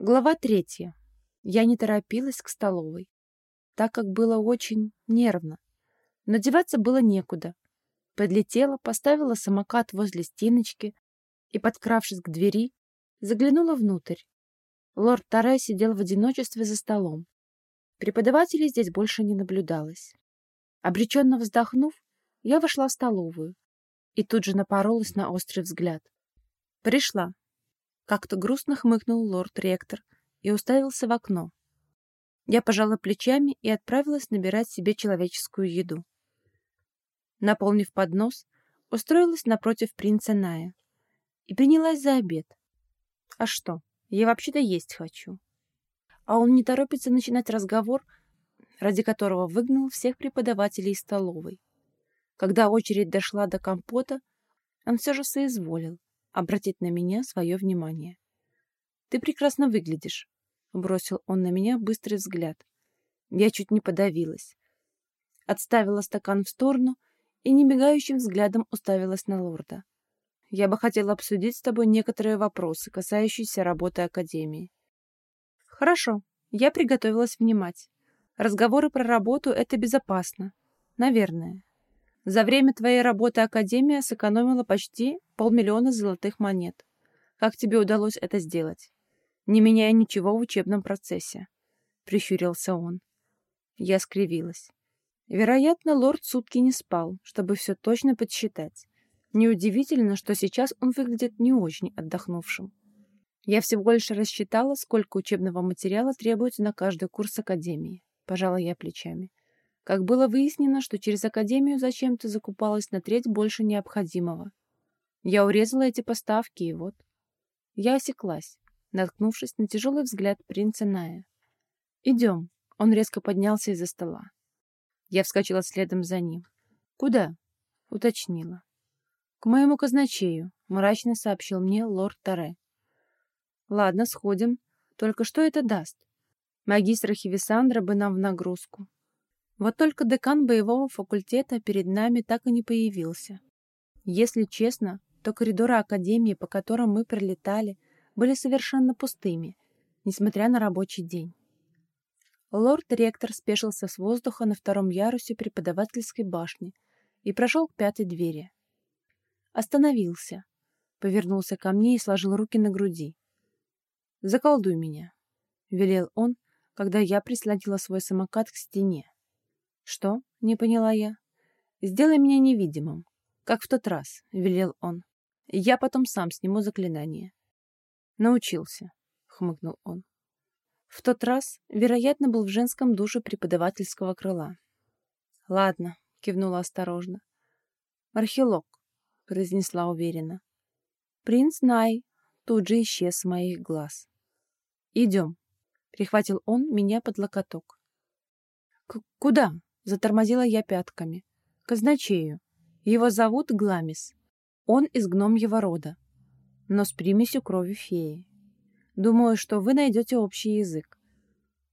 Глава третья. Я не торопилась к столовой, так как было очень нервно. Надеваться было некуда. Подлетела, поставила самокат возле стеночки и, подкравшись к двери, заглянула внутрь. Лорд Таре сидел в одиночестве за столом. Преподавателей здесь больше не наблюдалось. Обреченно вздохнув, я вошла в столовую и тут же напоролась на острый взгляд. «Пришла», как-то грустно хмыкнул лорд-ректор и уставился в окно. Я пожала плечами и отправилась набирать себе человеческую еду. Наполнив поднос, устроилась напротив принца Ная и принялась за обед. А что, я вообще-то есть хочу. А он не торопится начинать разговор, ради которого выгнал всех преподавателей из столовой. Когда очередь дошла до компота, он все же соизволил обратить на меня свое внимание. «Ты прекрасно выглядишь», — бросил он на меня быстрый взгляд. Я чуть не подавилась. Отставила стакан в сторону и немигающим взглядом уставилась на лорда. «Я бы хотела обсудить с тобой некоторые вопросы, касающиеся работы Академии». «Хорошо, я приготовилась внимать. Разговоры про работу — это безопасно. Наверное. За время твоей работы Академия сэкономила почти полмиллиона золотых монет. Как тебе удалось это сделать? Не меняя ничего в учебном процессе. Прищурился он. Я скривилась. Вероятно, лорд сутки не спал, чтобы все точно подсчитать. Неудивительно, что сейчас он выглядит не очень отдохнувшим. Я всего лишь рассчитала, сколько учебного материала требуется на каждый курс Академии. Пожала я плечами как было выяснено, что через Академию зачем-то закупалось на треть больше необходимого. Я урезала эти поставки, и вот... Я осеклась, наткнувшись на тяжелый взгляд принца Ная. «Идем». Он резко поднялся из-за стола. Я вскочила следом за ним. «Куда?» — уточнила. «К моему казначею», — мрачно сообщил мне лорд Таре. «Ладно, сходим. Только что это даст? Магистра Хивисандра бы нам в нагрузку. Вот только декан боевого факультета перед нами так и не появился. Если честно, то коридоры академии, по которым мы прилетали, были совершенно пустыми, несмотря на рабочий день. Лорд-ректор спешился с воздуха на втором ярусе преподавательской башни и прошел к пятой двери. Остановился, повернулся ко мне и сложил руки на груди. «Заколдуй меня», — велел он, когда я прислонила свой самокат к стене. «Что?» — не поняла я. «Сделай меня невидимым, как в тот раз», — велел он. «Я потом сам сниму заклинание». «Научился», — хмыкнул он. В тот раз, вероятно, был в женском душе преподавательского крыла. «Ладно», — кивнула осторожно. «Архилог», — произнесла уверенно. «Принц Най тут же исчез с моих глаз». «Идем», — прихватил он меня под локоток. «Куда?» Затормозила я пятками. Казначею. Его зовут Гламис. Он из гномьего рода, но с примесью крови феи. Думаю, что вы найдете общий язык.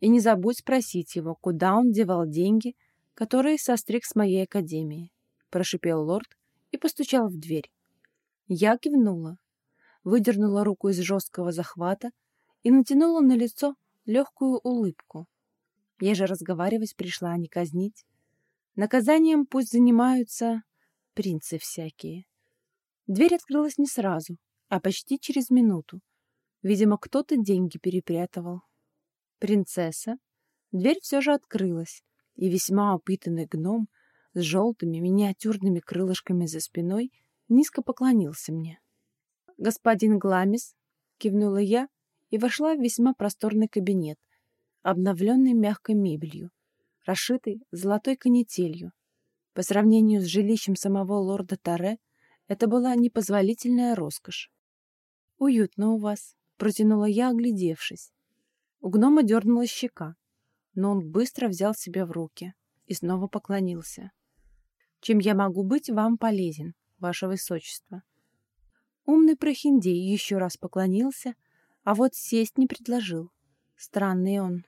И не забудь спросить его, куда он девал деньги, которые состриг с моей академии. Прошипел лорд и постучал в дверь. Я кивнула, выдернула руку из жесткого захвата и натянула на лицо легкую улыбку. Я же разговаривать пришла, а не казнить. Наказанием пусть занимаются принцы всякие. Дверь открылась не сразу, а почти через минуту. Видимо, кто-то деньги перепрятывал. Принцесса. Дверь все же открылась, и весьма упитанный гном с желтыми миниатюрными крылышками за спиной низко поклонился мне. «Господин Гламис», — кивнула я и вошла в весьма просторный кабинет, обновленный мягкой мебелью, расшитый золотой канителью. По сравнению с жилищем самого лорда Таре, это была непозволительная роскошь. «Уютно у вас», — протянула я, оглядевшись. У гнома дернулась щека, но он быстро взял себя в руки и снова поклонился. «Чем я могу быть вам полезен, ваше высочество?» Умный прохиндей еще раз поклонился, а вот сесть не предложил. Странный он.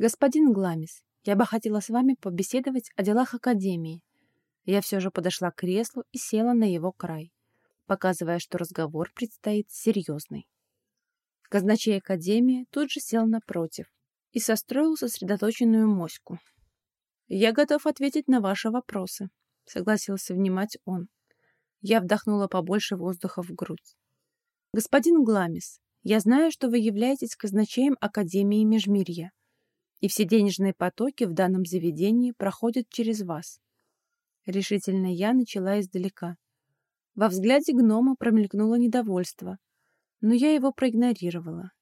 «Господин Гламис, я бы хотела с вами побеседовать о делах Академии». Я все же подошла к креслу и села на его край, показывая, что разговор предстоит серьезный. Казначей Академии тут же сел напротив и состроил сосредоточенную моську. «Я готов ответить на ваши вопросы», — согласился внимать он. Я вдохнула побольше воздуха в грудь. «Господин Гламис, я знаю, что вы являетесь казначеем Академии Межмирья, и все денежные потоки в данном заведении проходят через вас». Решительно я начала издалека. Во взгляде гнома промелькнуло недовольство, но я его проигнорировала.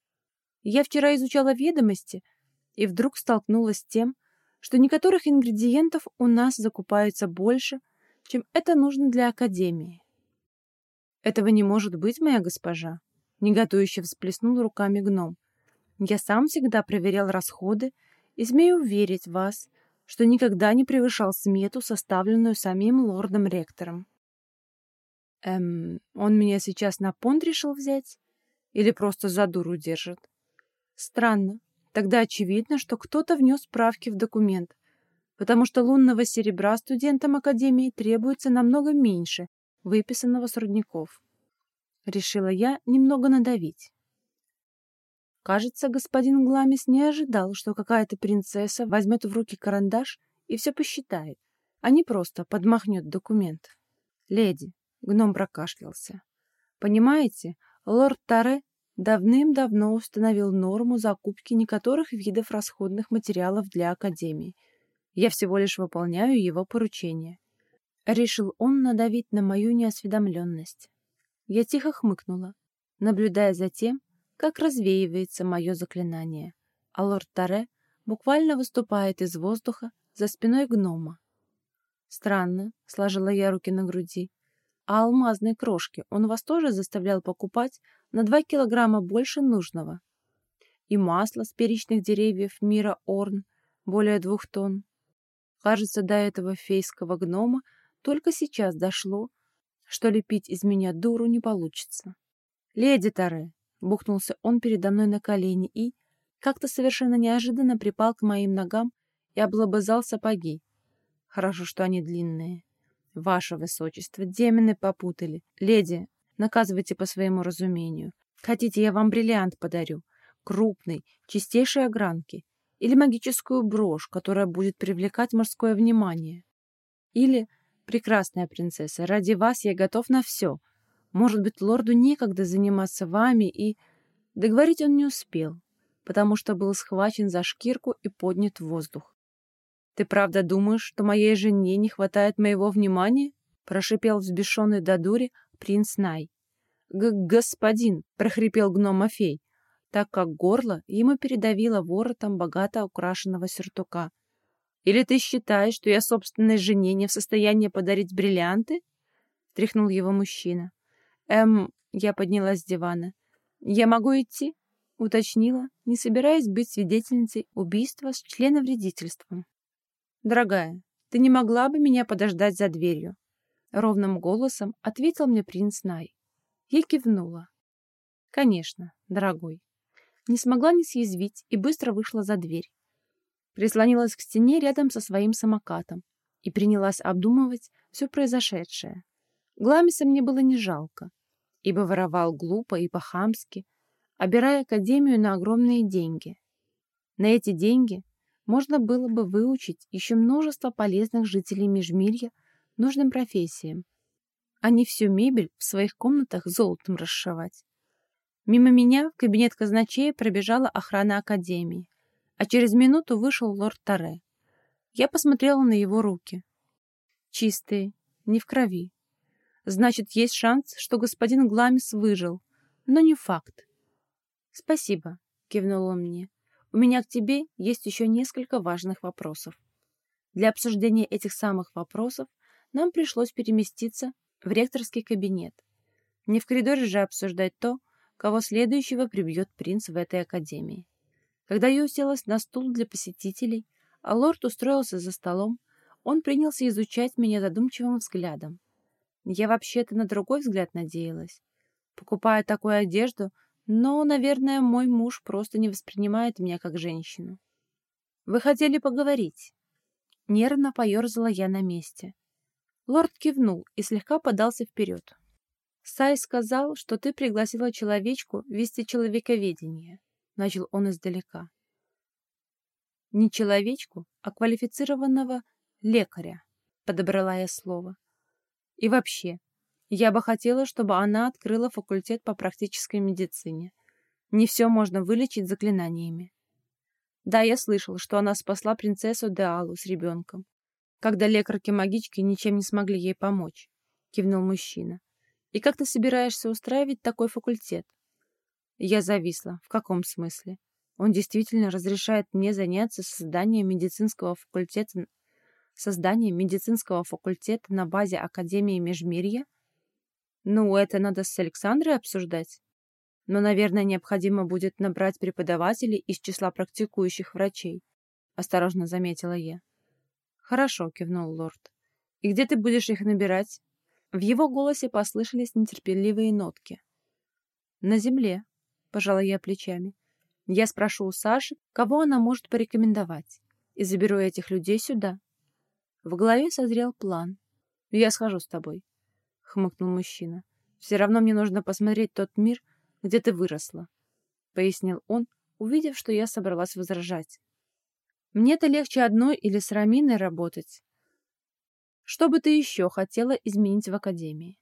Я вчера изучала ведомости и вдруг столкнулась с тем, что некоторых ингредиентов у нас закупаются больше, чем это нужно для Академии. «Этого не может быть, моя госпожа», — неготующе всплеснул руками гном. «Я сам всегда проверял расходы и смею уверить вас, что никогда не превышал смету, составленную самим лордом-ректором». «Эм, он меня сейчас на понт решил взять? Или просто за дуру держит?» «Странно. Тогда очевидно, что кто-то внес правки в документ, потому что лунного серебра студентам Академии требуется намного меньше выписанного с рудников. Решила я немного надавить. Кажется, господин Гламис не ожидал, что какая-то принцесса возьмет в руки карандаш и все посчитает, а не просто подмахнет документ. «Леди», — гном прокашлялся, — «понимаете, лорд Таре давным-давно установил норму закупки некоторых видов расходных материалов для Академии. Я всего лишь выполняю его поручение. Решил он надавить на мою неосведомленность. Я тихо хмыкнула, наблюдая за тем, как развеивается мое заклинание, а лорд Таре буквально выступает из воздуха за спиной гнома. Странно, сложила я руки на груди. А алмазные крошки он вас тоже заставлял покупать на 2 килограмма больше нужного. И масло с перечных деревьев мира Орн более двух тонн. Кажется, до этого фейского гнома только сейчас дошло, что лепить из меня дуру не получится. «Леди Таре!» — бухнулся он передо мной на колени и, как-то совершенно неожиданно припал к моим ногам и облобызал сапоги. Хорошо, что они длинные. Ваше Высочество, демоны попутали. Леди, наказывайте по своему разумению. Хотите, я вам бриллиант подарю? Крупный, чистейшей огранки. Или магическую брошь, которая будет привлекать морское внимание. Или, прекрасная принцесса, ради вас я готов на все. Может быть, лорду некогда заниматься вами и... Договорить он не успел, потому что был схвачен за шкирку и поднят в воздух. «Ты правда думаешь, что моей жене не хватает моего внимания?» — прошипел взбешенный до дури принц Най. Г «Господин!» — прохрипел гном Афей, так как горло ему передавило воротом богато украшенного сюртука. «Или ты считаешь, что я собственной жене не в состоянии подарить бриллианты?» — тряхнул его мужчина. «Эм...» — я поднялась с дивана. «Я могу идти?» — уточнила, не собираясь быть свидетельницей убийства с членовредительством. «Дорогая, ты не могла бы меня подождать за дверью?» Ровным голосом ответил мне принц Най. Я кивнула. «Конечно, дорогой». Не смогла не съязвить и быстро вышла за дверь. Прислонилась к стене рядом со своим самокатом и принялась обдумывать все произошедшее. Гламиса мне было не жалко, ибо воровал глупо и по-хамски, обирая академию на огромные деньги. На эти деньги можно было бы выучить еще множество полезных жителей Межмирья нужным профессиям, а не всю мебель в своих комнатах золотом расшивать. Мимо меня в кабинет казначея пробежала охрана Академии, а через минуту вышел лорд Таре. Я посмотрела на его руки. Чистые, не в крови. Значит, есть шанс, что господин Гламис выжил, но не факт. «Спасибо», — кивнул он мне. У меня к тебе есть еще несколько важных вопросов. Для обсуждения этих самых вопросов нам пришлось переместиться в ректорский кабинет. Не в коридоре же обсуждать то, кого следующего прибьет принц в этой академии. Когда я уселась на стул для посетителей, а лорд устроился за столом, он принялся изучать меня задумчивым взглядом. Я вообще-то на другой взгляд надеялась. Покупая такую одежду, но, наверное, мой муж просто не воспринимает меня как женщину. Вы хотели поговорить? Нервно поерзала я на месте. Лорд кивнул и слегка подался вперед. Сай сказал, что ты пригласила человечку вести человековедение, начал он издалека. Не человечку, а квалифицированного лекаря, подобрала я слово. И вообще, я бы хотела, чтобы она открыла факультет по практической медицине. Не все можно вылечить заклинаниями. Да, я слышал, что она спасла принцессу Деалу с ребенком, когда лекарки-магички ничем не смогли ей помочь, кивнул мужчина. И как ты собираешься устраивать такой факультет? Я зависла. В каком смысле? Он действительно разрешает мне заняться созданием медицинского факультета созданием медицинского факультета на базе Академии Межмирья? Ну, это надо с Александрой обсуждать. Но, наверное, необходимо будет набрать преподавателей из числа практикующих врачей, осторожно заметила я. Хорошо, кивнул лорд. И где ты будешь их набирать? В его голосе послышались нетерпеливые нотки. На земле, пожала я плечами. Я спрошу у Саши, кого она может порекомендовать, и заберу этих людей сюда. В голове созрел план. Я схожу с тобой, хмыкнул мужчина. Все равно мне нужно посмотреть тот мир, где ты выросла, пояснил он, увидев, что я собралась возражать. Мне-то легче одной или с Раминой работать. Что бы ты еще хотела изменить в Академии?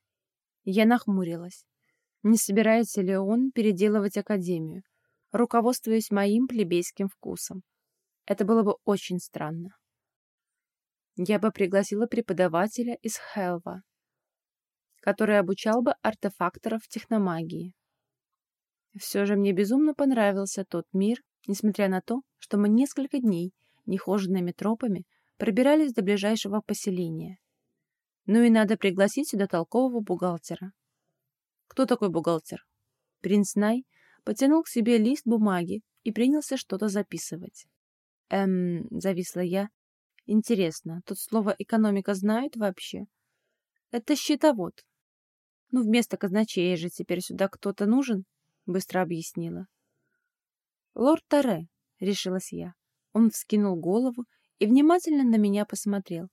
Я нахмурилась. Не собирается ли он переделывать Академию, руководствуясь моим плебейским вкусом? Это было бы очень странно. Я бы пригласила преподавателя из Хелва, который обучал бы артефакторов техномагии. Все же мне безумно понравился тот мир, несмотря на то, что мы несколько дней нехоженными тропами пробирались до ближайшего поселения. Ну и надо пригласить сюда толкового бухгалтера. Кто такой бухгалтер? Принц Най потянул к себе лист бумаги и принялся что-то записывать. Эм, зависла я. Интересно, тут слово «экономика» знают вообще? Это счетовод, «Ну, вместо казначея же теперь сюда кто-то нужен», — быстро объяснила. «Лорд Таре», — решилась я. Он вскинул голову и внимательно на меня посмотрел.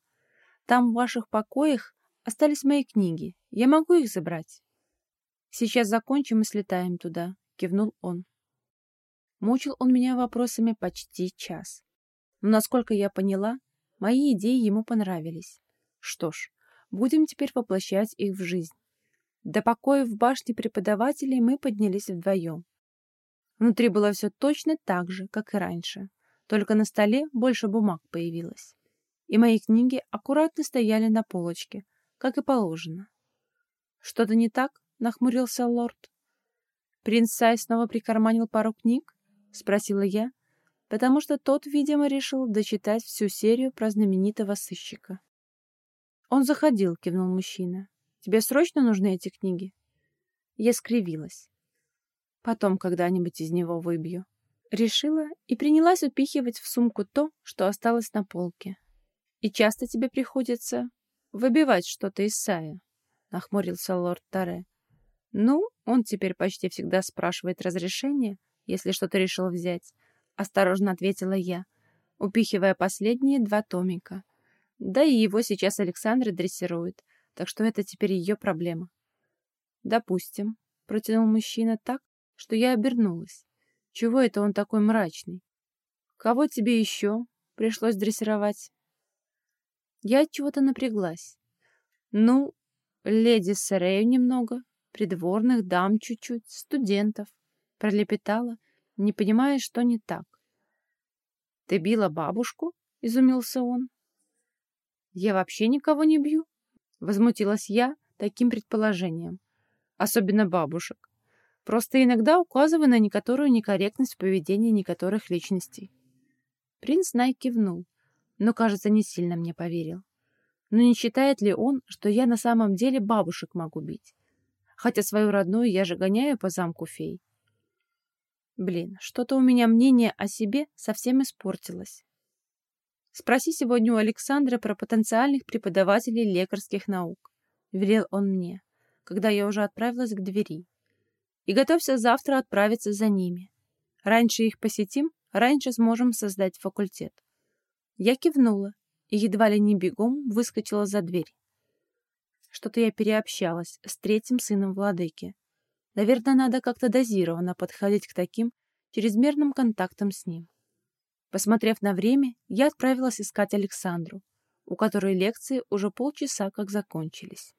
«Там в ваших покоях остались мои книги. Я могу их забрать?» «Сейчас закончим и слетаем туда», — кивнул он. Мучил он меня вопросами почти час. Но, насколько я поняла, мои идеи ему понравились. Что ж, будем теперь воплощать их в жизнь. До покоя в башне преподавателей мы поднялись вдвоем. Внутри было все точно так же, как и раньше, только на столе больше бумаг появилось. И мои книги аккуратно стояли на полочке, как и положено. «Что-то не так?» — нахмурился лорд. «Принц Сай снова прикарманил пару книг?» — спросила я, потому что тот, видимо, решил дочитать всю серию про знаменитого сыщика. «Он заходил», — кивнул мужчина. Тебе срочно нужны эти книги?» Я скривилась. Потом когда-нибудь из него выбью. Решила и принялась упихивать в сумку то, что осталось на полке. «И часто тебе приходится выбивать что-то из Сая?» — нахмурился лорд Таре. «Ну, он теперь почти всегда спрашивает разрешение, если что-то решил взять», — осторожно ответила я, упихивая последние два томика. Да и его сейчас Александр дрессирует, так что это теперь ее проблема. «Допустим», — протянул мужчина так, что я обернулась. «Чего это он такой мрачный? Кого тебе еще пришлось дрессировать?» Я чего-то напряглась. «Ну, леди Сарею немного, придворных дам чуть-чуть, студентов», — пролепетала, не понимая, что не так. «Ты била бабушку?» — изумился он. «Я вообще никого не бью», Возмутилась я таким предположением. Особенно бабушек. Просто иногда указывая на некоторую некорректность в поведении некоторых личностей. Принц Най кивнул, но, кажется, не сильно мне поверил. Но не считает ли он, что я на самом деле бабушек могу бить? Хотя свою родную я же гоняю по замку фей. Блин, что-то у меня мнение о себе совсем испортилось. Спроси сегодня у Александра про потенциальных преподавателей лекарских наук. Велел он мне, когда я уже отправилась к двери. И готовься завтра отправиться за ними. Раньше их посетим, раньше сможем создать факультет. Я кивнула и едва ли не бегом выскочила за дверь. Что-то я переобщалась с третьим сыном владыки. Наверное, надо как-то дозированно подходить к таким чрезмерным контактам с ним. Посмотрев на время, я отправилась искать Александру, у которой лекции уже полчаса как закончились.